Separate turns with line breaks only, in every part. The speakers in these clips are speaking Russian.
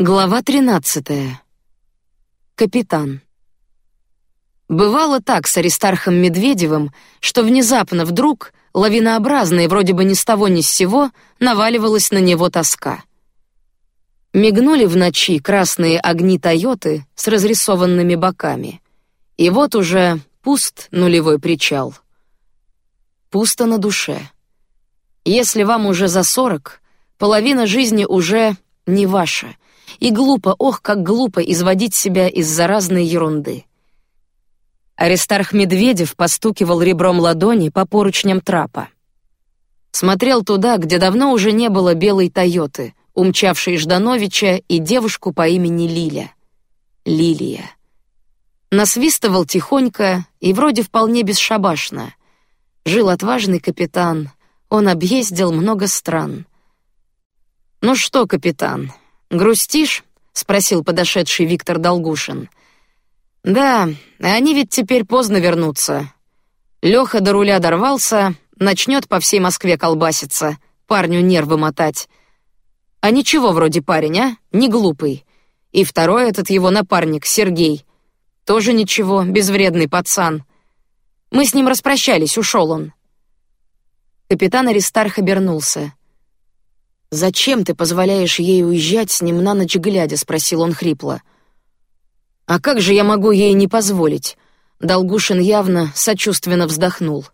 Глава тринадцатая. Капитан. Бывало так с Аристархом Медведевым, что внезапно вдруг, лавинообразно и вроде бы ни с того ни с сего, наваливалась на него тоска. Мигнули в ночи красные огни Тойоты с разрисованными боками, и вот уже пуст нулевой причал. Пусто на душе. Если вам уже за сорок, половина жизни уже не ваша — и глупо, ох, как глупо изводить себя из-за разной ерунды. Аристарх Медведев постукивал ребром ладони по поручням трапа. Смотрел туда, где давно уже не было белой Тойоты, умчавшей Ждановича и девушку по имени Лиля. Лилия. Насвистывал тихонько и вроде вполне бесшабашно. Жил отважный капитан, он объездил много стран. Ну что, капитан, Грустишь? спросил подошедший Виктор Долгушин. Да, они ведь теперь поздно вернутся. Леха до руля дорвался, начнет по всей Москве колбаситься, парню нервы мотать. А ничего вроде парень, а? Не глупый. И второй этот его напарник Сергей, тоже ничего, безвредный пацан. Мы с ним распрощались, ушел он. Капитан Аристарх обернулся. Зачем ты позволяешь ей уезжать с ним на ночь глядя? – спросил он хрипло. А как же я могу ей не позволить? Долгушин явно сочувственно вздохнул.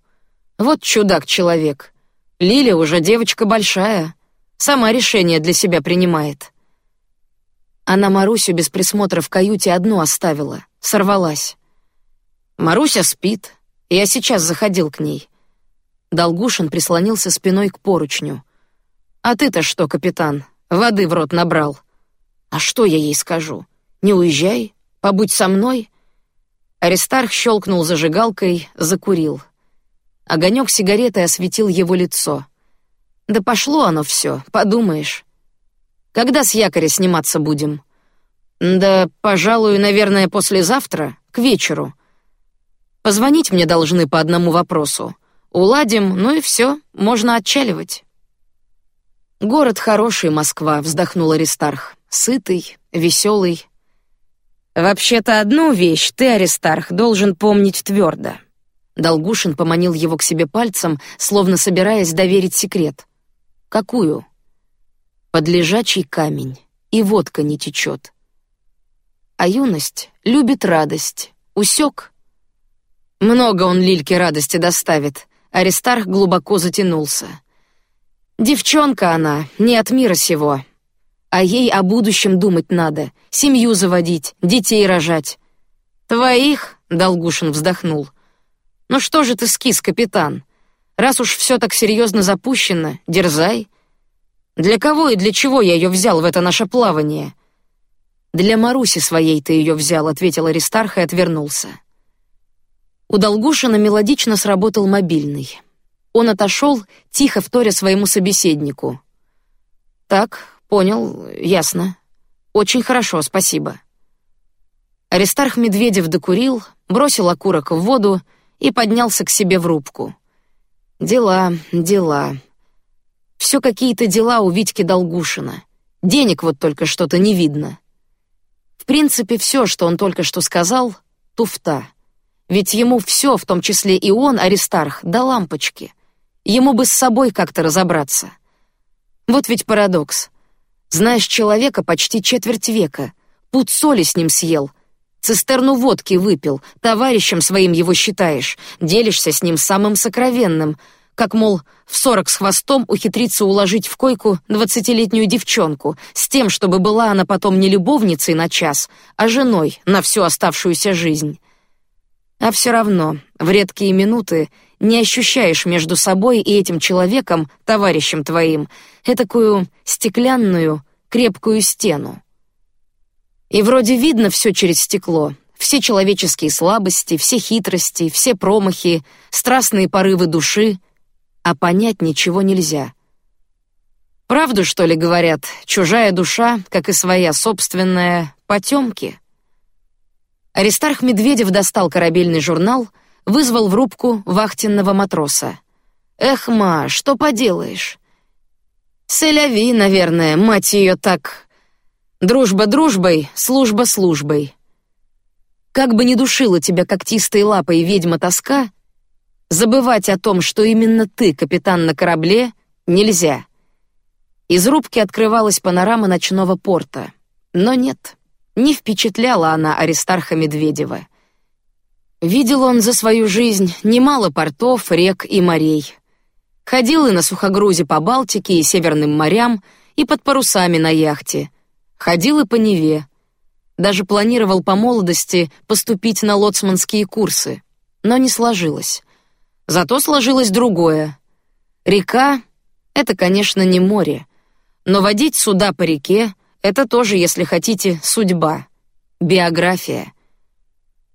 Вот чудак человек. Лиля уже девочка большая, сама решение для себя принимает. Она Марусю без присмотра в каюте одну оставила, сорвалась. Маруся спит. Я сейчас заходил к ней. Долгушин прислонился спиной к поручню. А ты-то что, капитан, воды в рот набрал? А что я ей скажу? Не уезжай, побудь со мной. Аристарх щелкнул зажигалкой, закурил. Огонек сигареты осветил его лицо. Да пошло оно все, подумаешь. Когда с якоря сниматься будем? Да, пожалуй, наверное, послезавтра, к вечеру. Позвонить мне должны по одному вопросу. Уладим, ну и все, можно отчаливать. Город хороший, Москва, вздохнул Аристарх. Сытый, веселый. Вообще-то одну вещь ты, Аристарх, должен помнить твердо. Долгушин поманил его к себе пальцем, словно собираясь доверить секрет. Какую? Под лежачий камень, и водка не течет. А юность любит радость. Усек. Много он Лильке радости доставит. Аристарх глубоко затянулся. Девчонка она, не от мира сего. А ей о будущем думать надо, семью заводить, детей рожать. Твоих, Долгушин вздохнул. Ну что же ты скис, капитан? Раз уж все так серьезно запущено, дерзай. Для кого и для чего я ее взял в это наше плавание? Для Маруси своей ты ее взял, ответил Аристарх и отвернулся. У Долгушина мелодично сработал мобильный. Он отошел, тихо вторя своему собеседнику. Так, понял, ясно. Очень хорошо, спасибо. Аристарх Медведев докурил, бросил окурок в воду и поднялся к себе в рубку. Дела, дела. Все какие-то дела у Витьки Долгушина. Денег вот только что-то не видно. В принципе, все, что он только что сказал, туфта. Ведь ему все, в том числе и он, Аристарх, до лампочки — Ему бы с собой как-то разобраться. Вот ведь парадокс. Знаешь человека почти четверть века, пуд соли с ним съел, цистерну водки выпил, товарищем своим его считаешь, делишься с ним самым сокровенным, как мол в сорок с хвостом ухитриться уложить в койку двадцатилетнюю девчонку с тем, чтобы была она потом не любовницей на час, а женой на всю оставшуюся жизнь. А все равно в редкие минуты не ощущаешь между собой и этим человеком, товарищем твоим, этакую стеклянную крепкую стену. И вроде видно все через стекло, все человеческие слабости, все хитрости, все промахи, страстные порывы души, а понять ничего нельзя. Правду что ли говорят? Чужая душа, как и своя собственная, потемки. Аристарх Медведев достал корабельный журнал вызвал в рубку вахтенного матроса. Эх, ма, что поделаешь? Селяви, наверное, мать ее так. Дружба дружбой, служба службой. Как бы ни душила тебя когтистой лапой ведьма тоска, забывать о том, что именно ты капитан на корабле, нельзя. Из рубки открывалась панорама ночного порта, но нет, не впечатляла она Аристарха Медведева. Видел он за свою жизнь немало портов, рек и морей. Ходил и на сухогрузе по Балтике и Северным морям, и под парусами на яхте. Ходил и по Неве. Даже планировал по молодости поступить на лоцманские курсы, но не сложилось. Зато сложилось другое. Река — это, конечно, не море, но водить суда по реке — это тоже, если хотите, судьба, биография.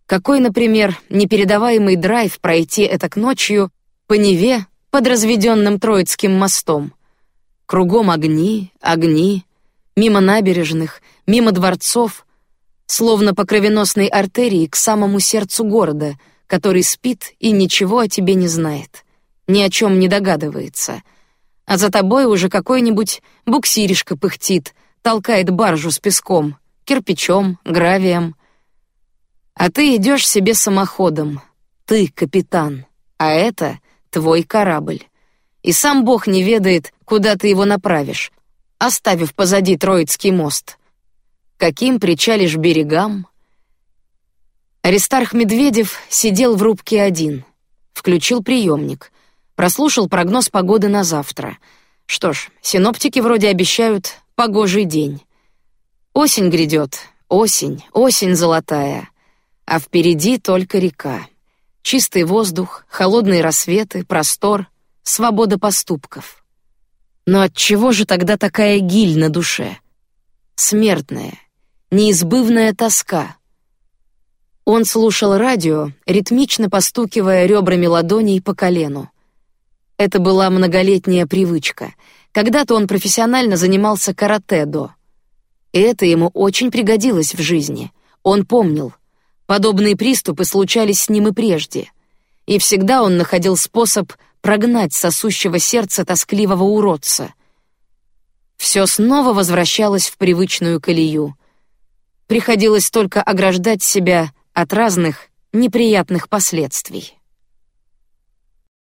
Какой, например, непередаваемый драйв пройти это к ночью по Неве под разведенным Троицким мостом. Кругом огни, огни, мимо набережных, мимо дворцов, словно по кровеносной артерии к самому сердцу города, который спит и ничего о тебе не знает, ни о чем не догадывается. А за тобой уже какой-нибудь буксиришка пыхтит, толкает баржу с песком, кирпичом, гравием. А ты идешь себе самоходом, ты капитан, а это твой корабль. И сам Бог не ведает, куда ты его направишь, оставив позади Троицкий мост. Каким причалишь берегам? Аристарх Медведев сидел в рубке один, включил приемник, прослушал прогноз погоды на завтра. Что ж, синоптики вроде обещают погожий день. Осень грядет, осень, осень золотая, а впереди только река. Чистый воздух, холодные рассветы, простор, свобода поступков. Но от чего же тогда такая гиль на душе? Смертная, неизбывная тоска. Он слушал радио, ритмично постукивая ребрами ладоней по колену. Это была многолетняя привычка. Когда-то он профессионально занимался каратэ-до. И это ему очень пригодилось в жизни. Он помнил, Подобные приступы случались с ним и прежде, и всегда он находил способ прогнать сосущего сердца тоскливого уродца. Все снова возвращалось в привычную колею. Приходилось только ограждать себя от разных неприятных последствий.